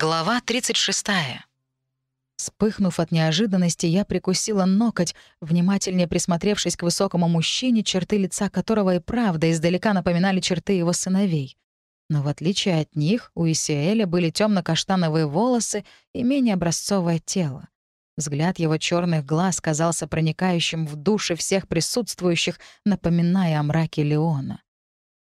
Глава 36. Вспыхнув от неожиданности, я прикусила ноготь, внимательнее присмотревшись к высокому мужчине, черты лица которого и правда издалека напоминали черты его сыновей. Но в отличие от них, у Исиэля были темно каштановые волосы и менее образцовое тело. Взгляд его черных глаз казался проникающим в души всех присутствующих, напоминая о мраке Леона.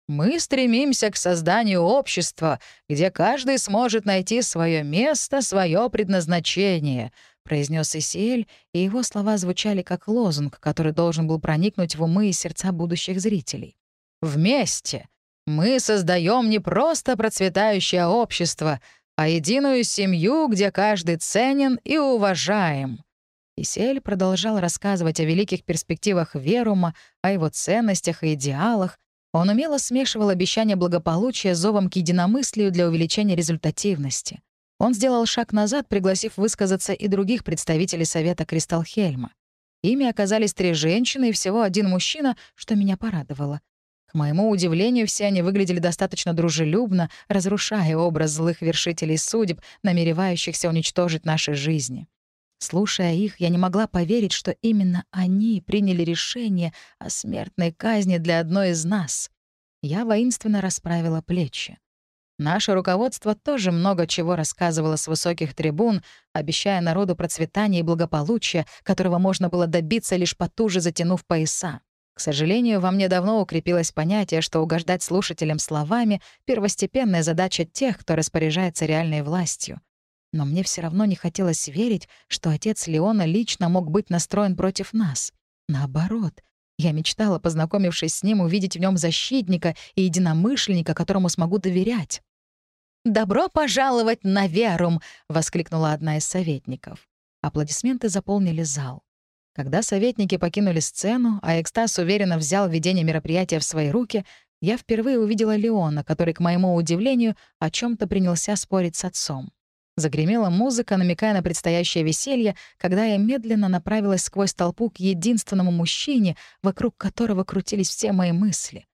Мы стремимся к созданию общества, где каждый сможет найти свое место, свое предназначение», — произнес Исиэль, и его слова звучали как лозунг, который должен был проникнуть в умы и сердца будущих зрителей. «Вместе мы создаем не просто процветающее общество, а единую семью, где каждый ценен и уважаем». Исель продолжал рассказывать о великих перспективах Верума, о его ценностях и идеалах, он умело смешивал обещание благополучия с зовом к единомыслию для увеличения результативности. Он сделал шаг назад, пригласив высказаться и других представителей Совета Кристалхельма. Ими оказались три женщины и всего один мужчина, что меня порадовало. К моему удивлению, все они выглядели достаточно дружелюбно, разрушая образ злых вершителей судеб, намеревающихся уничтожить наши жизни. Слушая их, я не могла поверить, что именно они приняли решение о смертной казни для одной из нас. Я воинственно расправила плечи. Наше руководство тоже много чего рассказывало с высоких трибун, обещая народу процветания и благополучия, которого можно было добиться, лишь потуже затянув пояса. К сожалению, во мне давно укрепилось понятие, что угождать слушателям словами — первостепенная задача тех, кто распоряжается реальной властью. Но мне все равно не хотелось верить, что отец Леона лично мог быть настроен против нас. Наоборот, я мечтала, познакомившись с ним, увидеть в нем защитника и единомышленника, которому смогу доверять. «Добро пожаловать на Верум!» — воскликнула одна из советников. Аплодисменты заполнили зал. Когда советники покинули сцену, а Экстаз уверенно взял ведение мероприятия в свои руки, я впервые увидела Леона, который, к моему удивлению, о чем то принялся спорить с отцом. Загремела музыка, намекая на предстоящее веселье, когда я медленно направилась сквозь толпу к единственному мужчине, вокруг которого крутились все мои мысли.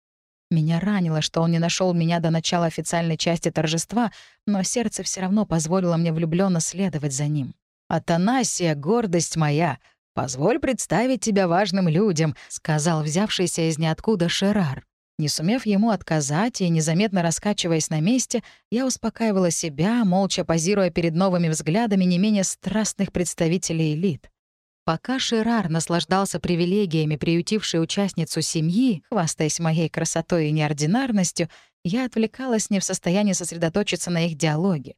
Меня ранило, что он не нашел меня до начала официальной части торжества, но сердце все равно позволило мне влюбленно следовать за ним. «Атанасия, гордость моя! Позволь представить тебя важным людям», — сказал взявшийся из ниоткуда Шерар. Не сумев ему отказать и незаметно раскачиваясь на месте, я успокаивала себя, молча позируя перед новыми взглядами не менее страстных представителей элит. Пока Ширар наслаждался привилегиями, приютившей участницу семьи, хвастаясь моей красотой и неординарностью, я отвлекалась не в состоянии сосредоточиться на их диалоге.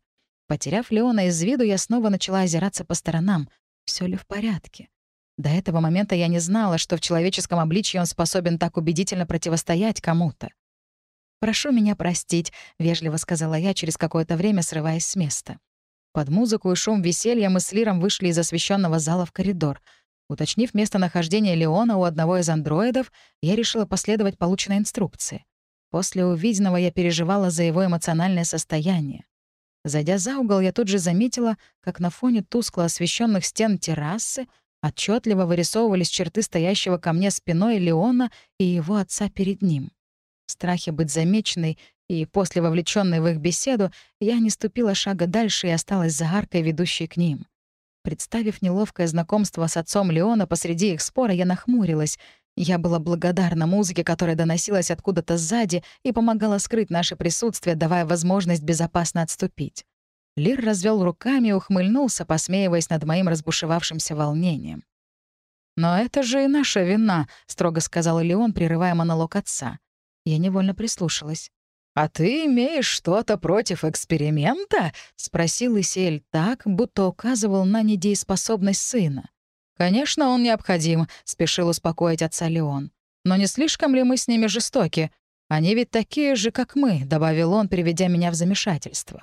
Потеряв Леона из виду, я снова начала озираться по сторонам. Все ли в порядке? До этого момента я не знала, что в человеческом обличье он способен так убедительно противостоять кому-то. «Прошу меня простить», — вежливо сказала я через какое-то время, срываясь с места. Под музыку и шум веселья мы с Лиром вышли из освещенного зала в коридор. Уточнив местонахождение Леона у одного из андроидов, я решила последовать полученной инструкции. После увиденного я переживала за его эмоциональное состояние. Зайдя за угол, я тут же заметила, как на фоне тускло освещенных стен террасы Отчетливо вырисовывались черты стоящего ко мне спиной Леона и его отца перед ним. В страхе быть замеченной и после вовлеченной в их беседу, я не ступила шага дальше и осталась за аркой, ведущей к ним. Представив неловкое знакомство с отцом Леона посреди их спора, я нахмурилась. Я была благодарна музыке, которая доносилась откуда-то сзади и помогала скрыть наше присутствие, давая возможность безопасно отступить. Лир развел руками и ухмыльнулся, посмеиваясь над моим разбушевавшимся волнением. «Но это же и наша вина», — строго сказал Леон, прерывая монолог отца. Я невольно прислушалась. «А ты имеешь что-то против эксперимента?» — спросил Исиэль так, будто указывал на недееспособность сына. «Конечно, он необходим», — спешил успокоить отца Леон. «Но не слишком ли мы с ними жестоки? Они ведь такие же, как мы», — добавил он, приведя меня в замешательство.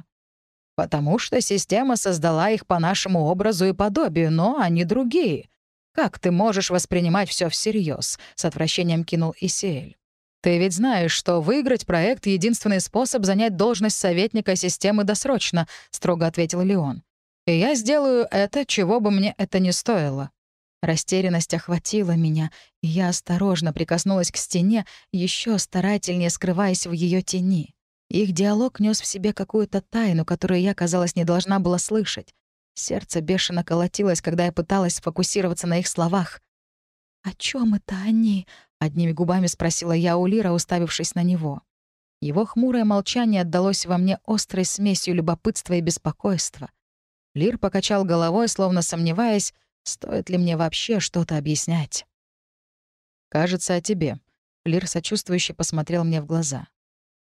Потому что система создала их по нашему образу и подобию, но они другие. Как ты можешь воспринимать все всерьез? с отвращением кинул Исиэль. Ты ведь знаешь, что выиграть проект — единственный способ занять должность советника системы досрочно, строго ответил Леон. И я сделаю это, чего бы мне это ни стоило. Растерянность охватила меня, и я осторожно прикоснулась к стене, еще старательнее скрываясь в ее тени. Их диалог нес в себе какую-то тайну, которую я, казалось, не должна была слышать. Сердце бешено колотилось, когда я пыталась сфокусироваться на их словах. «О чем это они?» — одними губами спросила я у Лира, уставившись на него. Его хмурое молчание отдалось во мне острой смесью любопытства и беспокойства. Лир покачал головой, словно сомневаясь, стоит ли мне вообще что-то объяснять. «Кажется, о тебе». Лир сочувствующе посмотрел мне в глаза.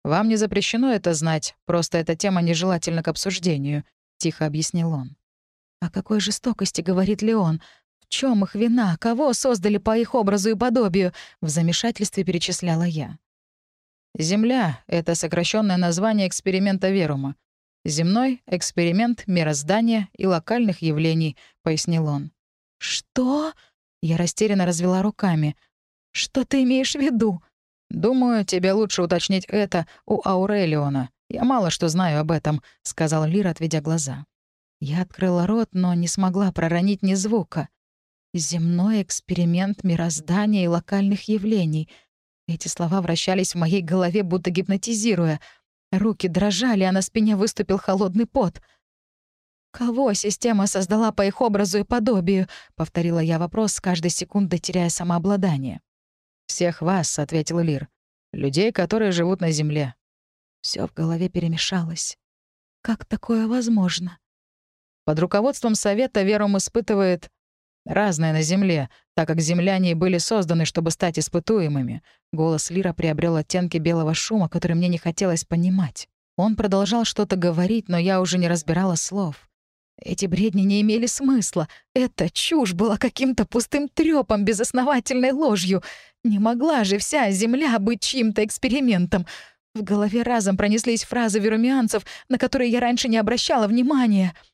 «Вам не запрещено это знать, просто эта тема нежелательна к обсуждению», — тихо объяснил он. «О какой жестокости говорит Леон? В чем их вина? Кого создали по их образу и подобию?» — в замешательстве перечисляла я. Земля — это сокращенное название эксперимента Верума. Земной — эксперимент мироздания и локальных явлений, пояснил он. Что? Я растерянно развела руками. Что ты имеешь в виду? Думаю, тебе лучше уточнить это у Аурелиона. Я мало что знаю об этом, сказал Лир, отведя глаза. Я открыла рот, но не смогла проронить ни звука. Земной эксперимент мироздания и локальных явлений — эти слова вращались в моей голове, будто гипнотизируя. Руки дрожали, а на спине выступил холодный пот. «Кого система создала по их образу и подобию?» — повторила я вопрос, с каждой секундой теряя самообладание. «Всех вас», — ответил Лир. «Людей, которые живут на Земле». Все в голове перемешалось. «Как такое возможно?» Под руководством Совета Верум испытывает Разное на Земле, так как земляне были созданы, чтобы стать испытуемыми. Голос Лира приобрел оттенки белого шума, который мне не хотелось понимать. Он продолжал что-то говорить, но я уже не разбирала слов. Эти бредни не имели смысла. Эта чушь была каким-то пустым трёпом, безосновательной ложью. Не могла же вся Земля быть чьим-то экспериментом. В голове разом пронеслись фразы верумианцев, на которые я раньше не обращала внимания —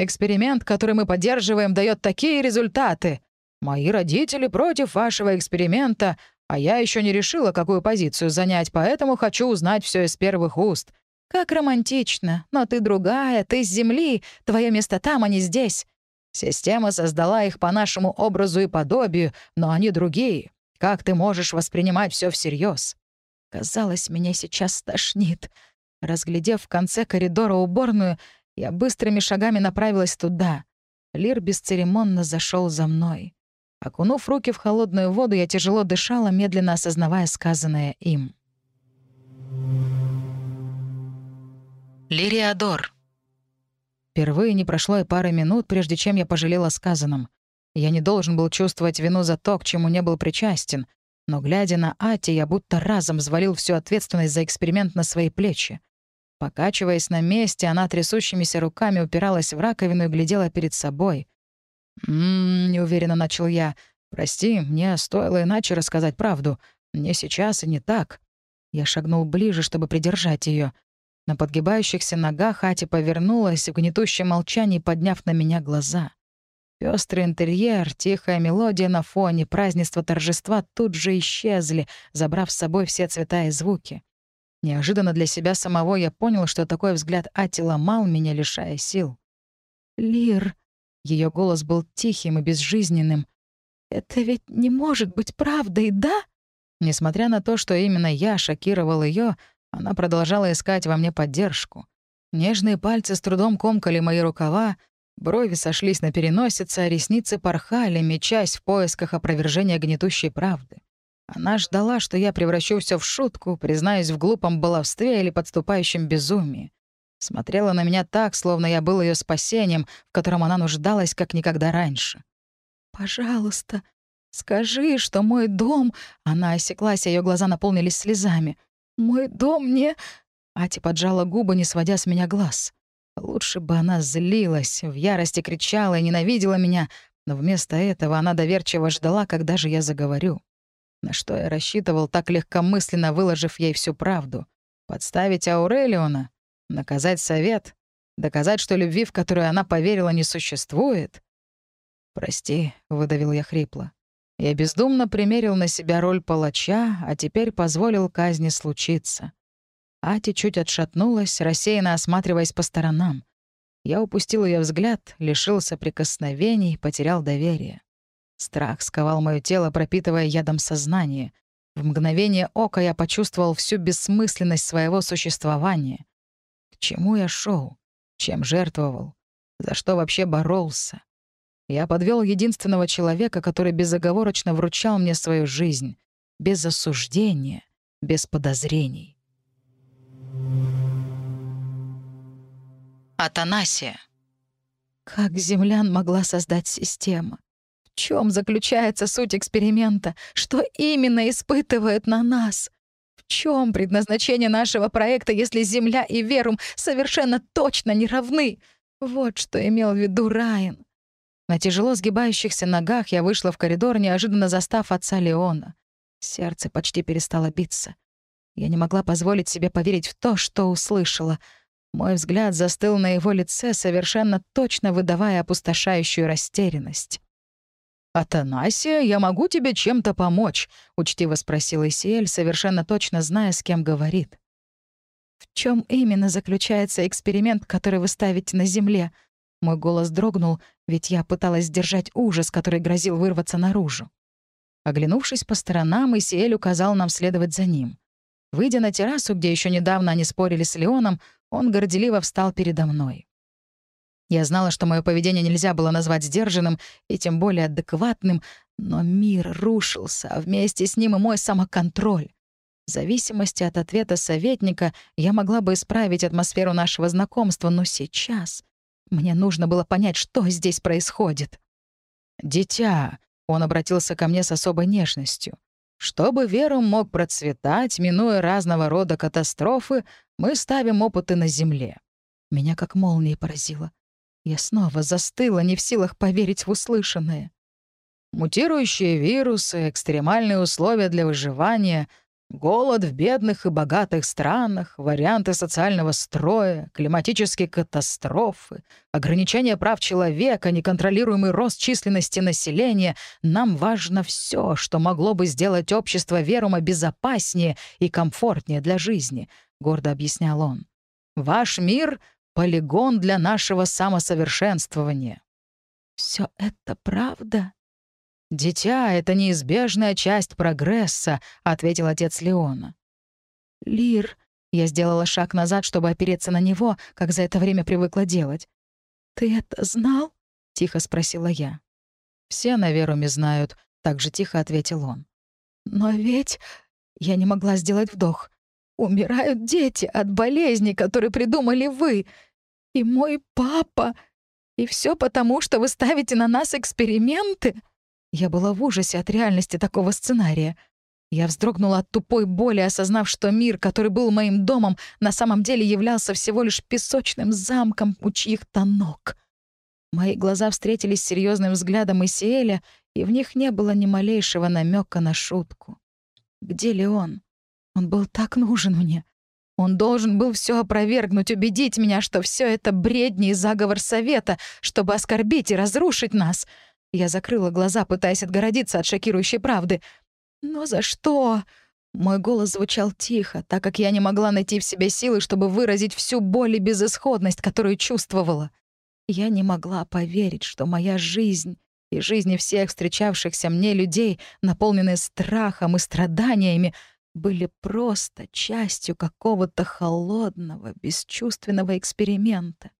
Эксперимент, который мы поддерживаем, дает такие результаты. Мои родители против вашего эксперимента, а я еще не решила, какую позицию занять, поэтому хочу узнать все из первых уст. Как романтично. Но ты другая, ты с Земли, твое место там, а не здесь. Система создала их по нашему образу и подобию, но они другие. Как ты можешь воспринимать все всерьез? Казалось, меня сейчас стошнит. Разглядев в конце коридора уборную, я быстрыми шагами направилась туда. Лир бесцеремонно зашел за мной. Окунув руки в холодную воду, я тяжело дышала, медленно осознавая сказанное им. Лириадор. Впервые не прошло и пары минут, прежде чем я пожалела о сказанном. Я не должен был чувствовать вину за то, к чему не был причастен, но, глядя на Ати, я будто разом взвалил всю ответственность за эксперимент на свои плечи. Покачиваясь на месте, она трясущимися руками упиралась в раковину и глядела перед собой. «М-м-м», неуверенно начал я. «Прости, мне стоило иначе рассказать правду. Не сейчас и не так». Я шагнул ближе, чтобы придержать ее. На подгибающихся ногах Ати повернулась в гнетущем молчании, подняв на меня глаза. Пёстрый интерьер, тихая мелодия на фоне, празднество торжества тут же исчезли, забрав с собой все цвета и звуки. Неожиданно для себя самого я понял, что такой взгляд Ати ломал меня, лишая сил. «Лир», — ее голос был тихим и безжизненным, — «это ведь не может быть правдой, да?» Несмотря на то, что именно я шокировал ее, она продолжала искать во мне поддержку. Нежные пальцы с трудом комкали мои рукава, брови сошлись на переносице, а ресницы порхали, мечась в поисках опровержения гнетущей правды. Она ждала, что я превращу все в шутку, признаюсь в глупом баловстве или подступающем безумии. Смотрела на меня так, словно я был ее спасением, в котором она нуждалась как никогда раньше. «Пожалуйста, скажи, что мой дом...» Она осеклась, а ее глаза наполнились слезами. «Мой дом не...» Ати поджала губы, не сводя с меня глаз. Лучше бы она злилась, в ярости кричала и ненавидела меня, но вместо этого она доверчиво ждала, когда же я заговорю. На что я рассчитывал, так легкомысленно выложив ей всю правду? Подставить Аурелиона? Наказать совет? Доказать, что любви, в которую она поверила, не существует? «Прости», — выдавил я хрипло. Я бездумно примерил на себя роль палача, а теперь позволил казни случиться. Ати чуть отшатнулась, рассеянно осматриваясь по сторонам. Я упустил ее взгляд, лишился прикосновений, потерял доверие. Страх сковал моё тело, пропитывая ядом сознание. В мгновение ока я почувствовал всю бессмысленность своего существования. К чему я шел? Чем жертвовал? За что вообще боролся? Я подвел единственного человека, который безоговорочно вручал мне свою жизнь, без осуждения, без подозрений. Атанасия. Как землян могла создать система? В чем заключается суть эксперимента? Что именно испытывают на нас? В чем предназначение нашего проекта, если Земля и Верум совершенно точно не равны? Вот что имел в виду Райан. На тяжело сгибающихся ногах я вышла в коридор, неожиданно застав отца Леона. Сердце почти перестало биться. Я не могла позволить себе поверить в то, что услышала — мой взгляд застыл на его лице, совершенно точно выдавая опустошающую растерянность. «Атанасия, я могу тебе чем-то помочь?» — учтиво спросил Исиэль, совершенно точно зная, с кем говорит. «В чем именно заключается эксперимент, который вы ставите на Земле?» Мой голос дрогнул, ведь я пыталась сдержать ужас, который грозил вырваться наружу. Оглянувшись по сторонам, Исиэль указал нам следовать за ним. Выйдя на террасу, где еще недавно они спорили с Леоном, он горделиво встал передо мной. Я знала, что мое поведение нельзя было назвать сдержанным и тем более адекватным, но мир рушился, а вместе с ним и мой самоконтроль. В зависимости от ответа советника я могла бы исправить атмосферу нашего знакомства, но сейчас мне нужно было понять, что здесь происходит. «Дитя», — он обратился ко мне с особой нежностью, чтобы Верум мог процветать, минуя разного рода катастрофы, мы ставим опыты на Земле. Меня как молнией поразило. Я снова застыла, не в силах поверить в услышанное. Мутирующие вирусы, экстремальные условия для выживания, Голод в бедных и богатых странах, варианты социального строя, климатические катастрофы, ограничение прав человека, неконтролируемый рост численности населения — нам важно все, что могло бы сделать общество Верума безопаснее и комфортнее для жизни, — гордо объяснял он. «Ваш мир — полигон для нашего самосовершенствования». Все это правда?» «Дитя — это неизбежная часть прогресса», — ответил отец Леона. «Лир», — я сделала шаг назад, чтобы опереться на него, как за это время привыкла делать. «Ты это знал?» — тихо спросила я. «Все на Веруме знают», — так же тихо ответил он. «Но ведь...» — я не могла сделать вдох. «Умирают дети от болезни, которые придумали вы. И мой папа. И все потому, что вы ставите на нас эксперименты?» Я была в ужасе от реальности такого сценария. Я вздрогнула от тупой боли, осознав, что мир, который был моим домом, на самом деле являлся всего лишь песочным замком у чьих-то ног. Мои глаза встретились с серьезным взглядом Исиэля, и в них не было ни малейшего намека на шутку. Где ли он? Он был так нужен мне. Он должен был все опровергнуть, убедить меня, что все это бредни и заговор совета, чтобы оскорбить и разрушить нас — я закрыла глаза, пытаясь отгородиться от шокирующей правды. «Но за что?» Мой голос звучал тихо, так как я не могла найти в себе силы, чтобы выразить всю боль и безысходность, которую чувствовала. Я не могла поверить, что моя жизнь и жизни всех встречавшихся мне людей, наполненные страхом и страданиями, были просто частью какого-то холодного, бесчувственного эксперимента.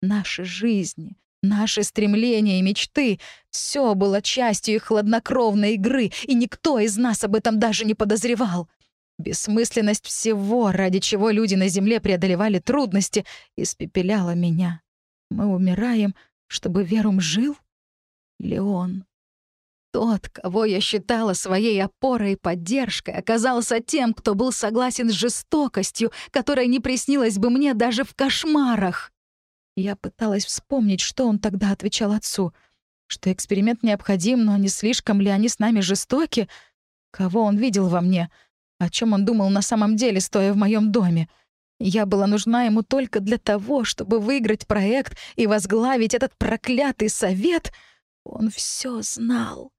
Наши жизни, Наши стремления и мечты — все было частью их хладнокровной игры, и никто из нас об этом даже не подозревал. Бессмысленность всего, ради чего люди на Земле преодолевали трудности, испепеляла меня. Мы умираем, чтобы Верум жил? Леон. Тот, кого я считала своей опорой и поддержкой, оказался тем, кто был согласен с жестокостью, которая не приснилась бы мне даже в кошмарах. Я пыталась вспомнить, что он тогда отвечал отцу. Что эксперимент необходим, но не слишком ли они с нами жестоки? Кого он видел во мне? О чем он думал на самом деле, стоя в моем доме? Я была нужна ему только для того, чтобы выиграть проект и возглавить этот проклятый совет. Он все знал.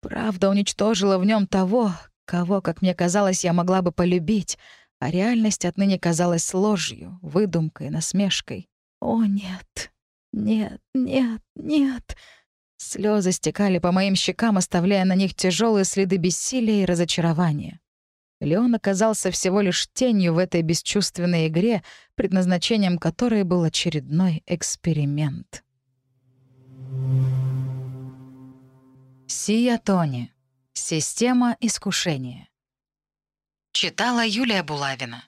Правда уничтожила в нем того, кого, как мне казалось, я могла бы полюбить, а реальность отныне казалась ложью, выдумкой, насмешкой. О, нет, нет, нет, нет. Слезы стекали по моим щекам, оставляя на них тяжелые следы бессилия и разочарования. Леон оказался всего лишь тенью в этой бесчувственной игре, предназначением которой был очередной эксперимент. Сия Тони. Система искушения. Читала Юлия Булавина.